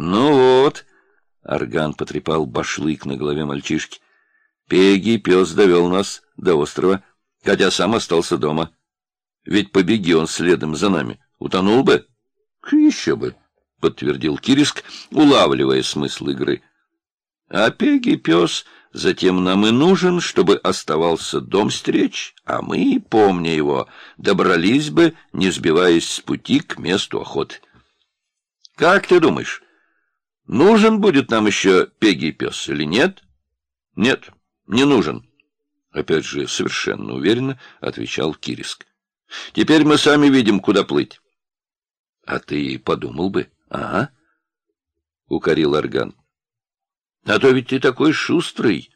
Ну вот, Арган потрепал башлык на голове мальчишки. Пеги пес довел нас до острова, хотя сам остался дома. Ведь побеги он следом за нами, утонул бы? Еще бы, подтвердил Кириск, улавливая смысл игры. А Пеги пес затем нам и нужен, чтобы оставался дом стеречь, а мы, помня его, добрались бы, не сбиваясь с пути к месту охоты. Как ты думаешь, нужен будет нам еще Пеги пес или нет? Нет, не нужен. Опять же, совершенно уверенно отвечал Кириск. Теперь мы сами видим, куда плыть. А ты подумал бы, а? Укорил Орган. А то ведь ты такой шустрый.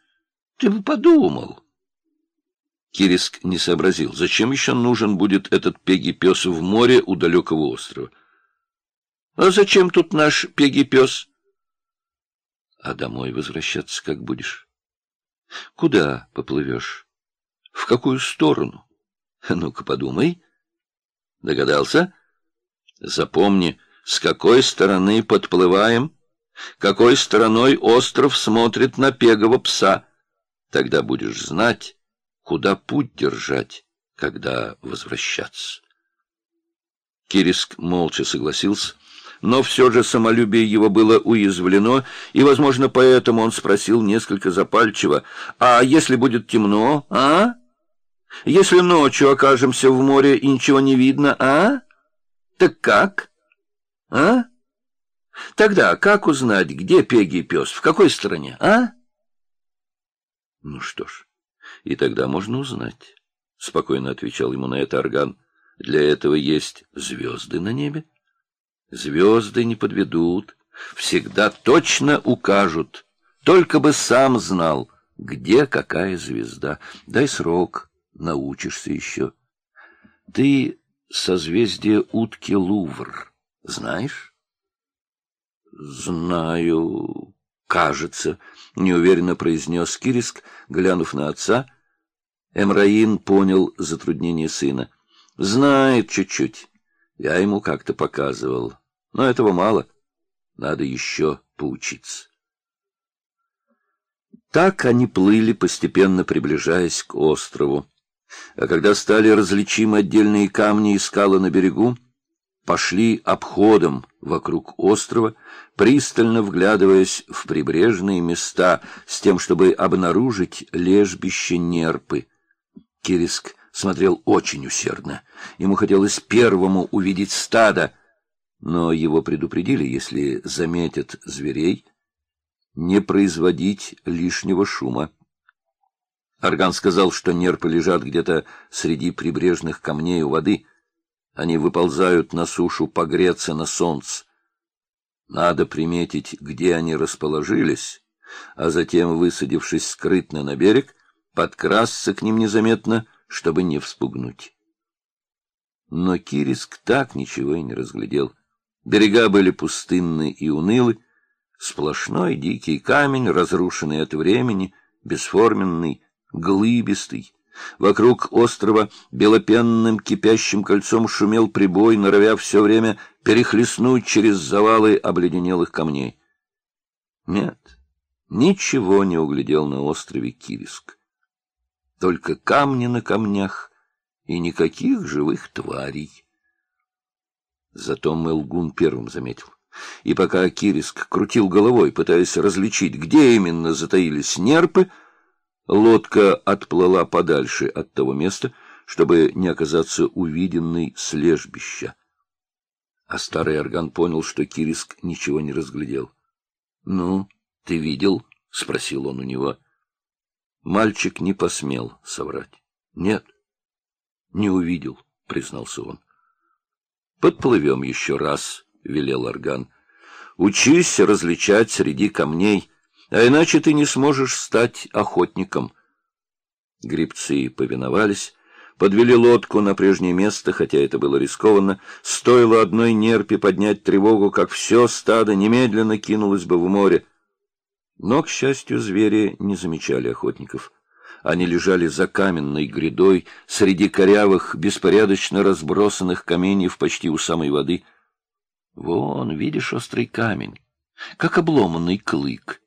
Ты бы подумал. Кириск не сообразил, зачем еще нужен будет этот пеги-пес в море у далекого острова. А зачем тут наш пеги-пес? А домой возвращаться как будешь? Куда поплывешь? В какую сторону? Ну-ка подумай. Догадался? Запомни, с какой стороны подплываем, какой стороной остров смотрит на пегого пса. Тогда будешь знать, куда путь держать, когда возвращаться. Кириск молча согласился, но все же самолюбие его было уязвлено, и, возможно, поэтому он спросил несколько запальчиво, «А если будет темно, а? Если ночью окажемся в море и ничего не видно, а? Так как? А? Тогда как узнать, где Пеги и пес, в какой стороне, а?» «Ну что ж, и тогда можно узнать», — спокойно отвечал ему на это орган. «Для этого есть звезды на небе». Звезды не подведут, всегда точно укажут. Только бы сам знал, где какая звезда. Дай срок, научишься еще. Ты созвездие утки Лувр знаешь? Знаю, кажется, неуверенно произнес Кириск, глянув на отца. Эмраин понял затруднение сына. Знает чуть-чуть. Я ему как-то показывал. Но этого мало. Надо еще поучиться. Так они плыли, постепенно приближаясь к острову. А когда стали различимы отдельные камни и скалы на берегу, пошли обходом вокруг острова, пристально вглядываясь в прибрежные места, с тем, чтобы обнаружить лежбище нерпы. Кириск смотрел очень усердно. Ему хотелось первому увидеть стадо, но его предупредили, если заметят зверей, не производить лишнего шума. Арган сказал, что нерпы лежат где-то среди прибрежных камней у воды. Они выползают на сушу погреться на солнце. Надо приметить, где они расположились, а затем, высадившись скрытно на берег, подкрасться к ним незаметно, чтобы не вспугнуть. Но Кириск так ничего и не разглядел. Берега были пустынны и унылы, сплошной дикий камень, разрушенный от времени, бесформенный, глыбистый. Вокруг острова белопенным кипящим кольцом шумел прибой, норовя все время перехлестнуть через завалы обледенелых камней. Нет, ничего не углядел на острове Кириск. Только камни на камнях и никаких живых тварей. Зато Мелгун первым заметил. И пока Кириск крутил головой, пытаясь различить, где именно затаились нерпы, лодка отплыла подальше от того места, чтобы не оказаться увиденной с лежбища. А старый орган понял, что Кириск ничего не разглядел. — Ну, ты видел? — спросил он у него. Мальчик не посмел соврать. — Нет, не увидел, — признался он. Подплывем еще раз, — велел орган. Учись различать среди камней, а иначе ты не сможешь стать охотником. Грибцы повиновались, подвели лодку на прежнее место, хотя это было рискованно. Стоило одной нерпе поднять тревогу, как все стадо немедленно кинулось бы в море. Но, к счастью, звери не замечали охотников. Они лежали за каменной грядой среди корявых, беспорядочно разбросанных каменьев почти у самой воды. Вон, видишь острый камень? как обломанный клык,